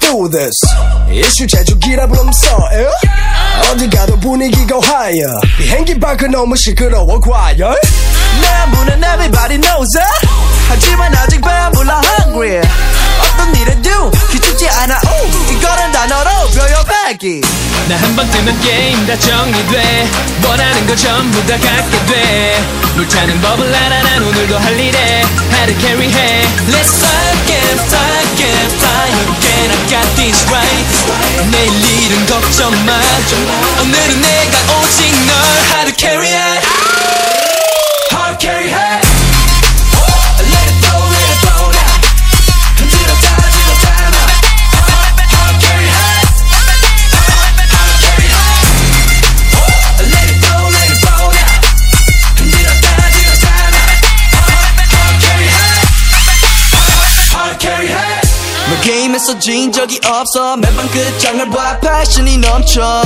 do this. 이슈 제조 기라 불렀어 어디 가도 분위기가 higher? 비행기 밖은 너무 시끄러워 내 안부는 everybody knows it 하지만 아직 배불러 hungry. 어떤 일에도 기죽지 않아. 오, 이거는 단어로 표현하기 나한 번 뜨면 게임 다 정리돼. 원하는 거 전부 다 갖게 돼. 불타는 법을 알아 난 오늘도 할 일에 하루 캐리해 Let's fuck it fuck it fly again I got this right 내일 일은 걱정 마 오늘은 내가 게임에서 진 적이 없어. 매번 끝장을 봐 passion이 넘쳐.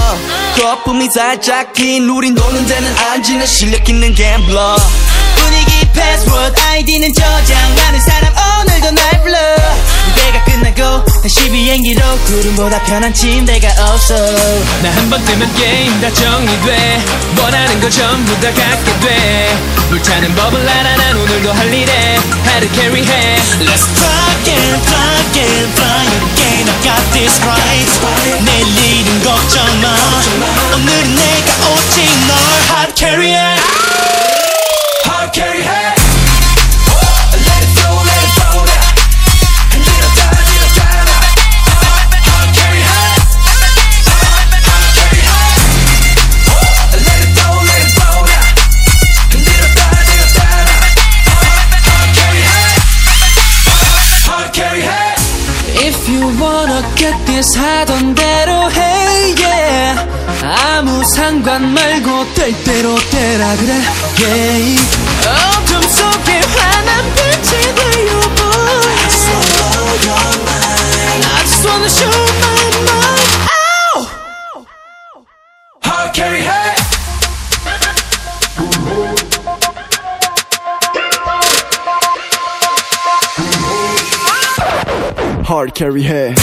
거품이 살짝 낀 우린 노는 데는 안 지는 실력 있는 gambler 분위기 패스워드 아이디는 저장하는 사람 오늘도 날 불러. 무대가 끝나고 다시 비행기로 구름보다 편한 침대가 없어. 나 한 번 뜨면 게임 다 정리돼. 원하는 거 전부 다 갖게 돼. 불타는 법을 알아 난 오늘도 할 일에 하루 캐리해. Let's rock and fly 하루 If you wanna get this 하던 대로 해 yeah. 아무 상관 말고 될 대로 되라 그래 yeah. 어둠 속에 환한 빛이 hard carry 해